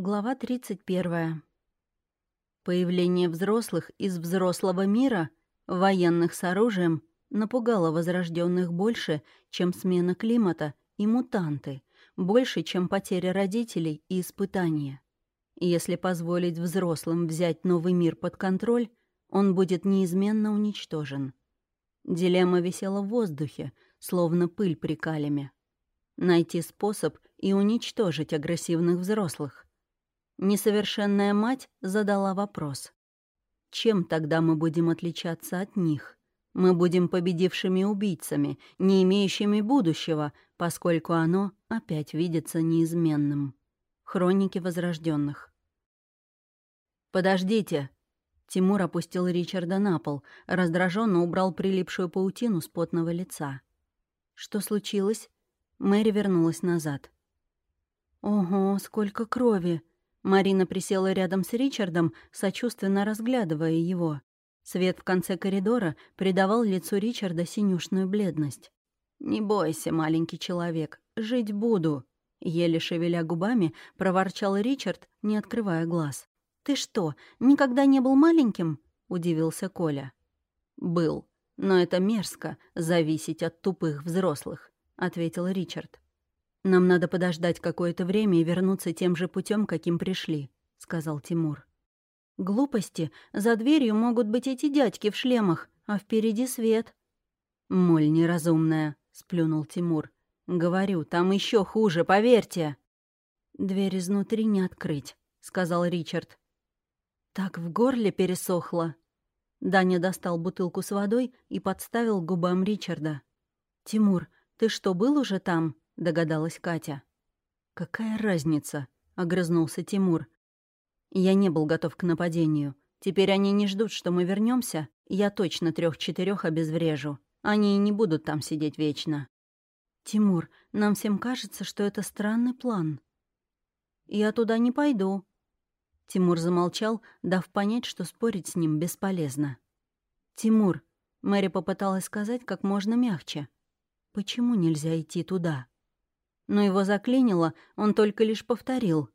Глава 31. Появление взрослых из взрослого мира, военных с оружием, напугало возрожденных больше, чем смена климата и мутанты, больше, чем потеря родителей и испытания. Если позволить взрослым взять новый мир под контроль, он будет неизменно уничтожен. Дилемма висела в воздухе, словно пыль при калеме. Найти способ и уничтожить агрессивных взрослых. Несовершенная мать задала вопрос. Чем тогда мы будем отличаться от них? Мы будем победившими убийцами, не имеющими будущего, поскольку оно опять видится неизменным. Хроники возрожденных. «Подождите!» Тимур опустил Ричарда на пол, раздраженно убрал прилипшую паутину с потного лица. «Что случилось?» Мэри вернулась назад. «Ого, сколько крови!» Марина присела рядом с Ричардом, сочувственно разглядывая его. Свет в конце коридора придавал лицу Ричарда синюшную бледность. «Не бойся, маленький человек, жить буду», — еле шевеля губами проворчал Ричард, не открывая глаз. «Ты что, никогда не был маленьким?» — удивился Коля. «Был, но это мерзко — зависеть от тупых взрослых», — ответил Ричард. «Нам надо подождать какое-то время и вернуться тем же путем, каким пришли», — сказал Тимур. «Глупости. За дверью могут быть эти дядьки в шлемах, а впереди свет». «Моль неразумная», — сплюнул Тимур. «Говорю, там еще хуже, поверьте». «Дверь изнутри не открыть», — сказал Ричард. Так в горле пересохло. Даня достал бутылку с водой и подставил губам Ричарда. «Тимур, ты что, был уже там?» Догадалась Катя. «Какая разница?» — огрызнулся Тимур. «Я не был готов к нападению. Теперь они не ждут, что мы вернемся. Я точно трех четырех обезврежу. Они и не будут там сидеть вечно». «Тимур, нам всем кажется, что это странный план». «Я туда не пойду». Тимур замолчал, дав понять, что спорить с ним бесполезно. «Тимур», — Мэри попыталась сказать как можно мягче, — «почему нельзя идти туда?» Но его заклинило, он только лишь повторил.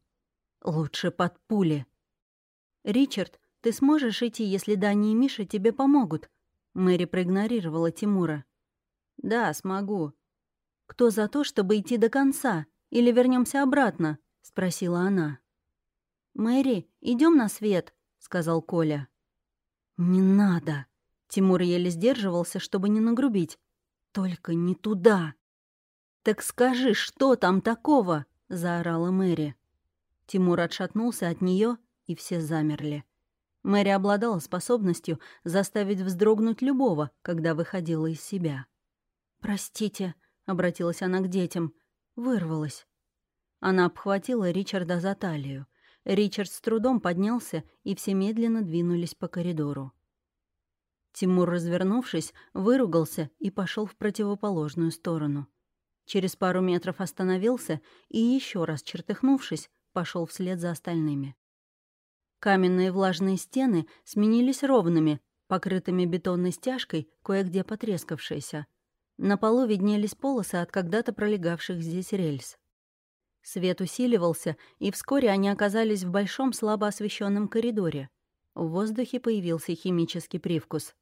«Лучше под пули». «Ричард, ты сможешь идти, если Дани и Миша тебе помогут?» Мэри проигнорировала Тимура. «Да, смогу». «Кто за то, чтобы идти до конца? Или вернемся обратно?» — спросила она. «Мэри, идем на свет», — сказал Коля. «Не надо». Тимур еле сдерживался, чтобы не нагрубить. «Только не туда». «Так скажи, что там такого?» — заорала Мэри. Тимур отшатнулся от нее, и все замерли. Мэри обладала способностью заставить вздрогнуть любого, когда выходила из себя. «Простите», — обратилась она к детям, вырвалась. Она обхватила Ричарда за талию. Ричард с трудом поднялся, и все медленно двинулись по коридору. Тимур, развернувшись, выругался и пошел в противоположную сторону. Через пару метров остановился и, еще раз чертыхнувшись, пошел вслед за остальными. Каменные влажные стены сменились ровными, покрытыми бетонной стяжкой, кое-где потрескавшиеся. На полу виднелись полосы от когда-то пролегавших здесь рельс. Свет усиливался, и вскоре они оказались в большом слабо освещенном коридоре. В воздухе появился химический привкус.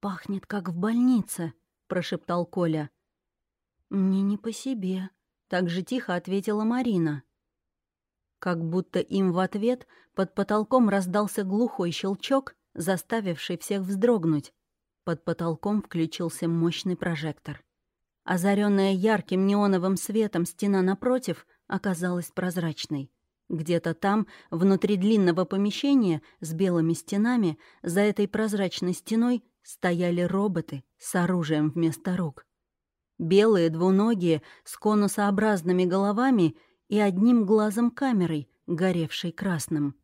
«Пахнет, как в больнице», — прошептал Коля. «Мне не по себе», — так же тихо ответила Марина. Как будто им в ответ под потолком раздался глухой щелчок, заставивший всех вздрогнуть. Под потолком включился мощный прожектор. Озаренная ярким неоновым светом стена напротив оказалась прозрачной. Где-то там, внутри длинного помещения с белыми стенами, за этой прозрачной стеной стояли роботы с оружием вместо рук белые двуногие с конусообразными головами и одним глазом камерой, горевшей красным.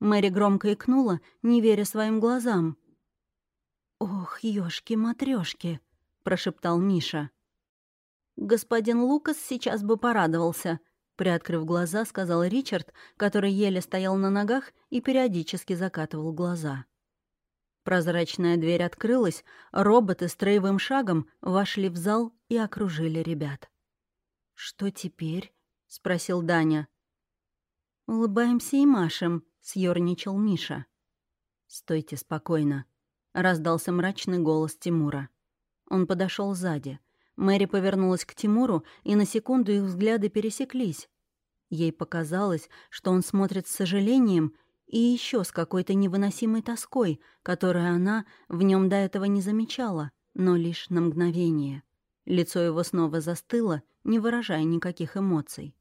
Мэри громко икнула, не веря своим глазам. «Ох, ёшки матрёшки, прошептал Миша. «Господин Лукас сейчас бы порадовался», — приоткрыв глаза, сказал Ричард, который еле стоял на ногах и периодически закатывал глаза. Прозрачная дверь открылась, роботы строевым шагом вошли в зал и окружили ребят. «Что теперь?» — спросил Даня. «Улыбаемся и машем», — съёрничал Миша. «Стойте спокойно», — раздался мрачный голос Тимура. Он подошел сзади. Мэри повернулась к Тимуру, и на секунду их взгляды пересеклись. Ей показалось, что он смотрит с сожалением и еще с какой-то невыносимой тоской, которую она в нем до этого не замечала, но лишь на мгновение. Лицо его снова застыло, не выражая никаких эмоций.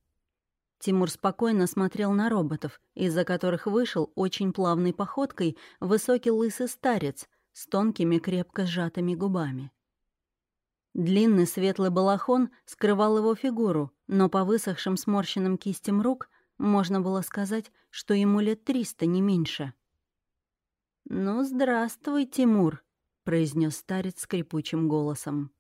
Тимур спокойно смотрел на роботов, из-за которых вышел очень плавной походкой высокий лысый старец с тонкими крепко сжатыми губами. Длинный светлый балахон скрывал его фигуру, но по высохшим сморщенным кистям рук можно было сказать, что ему лет триста, не меньше. «Ну, здравствуй, Тимур», — произнес старец скрипучим голосом.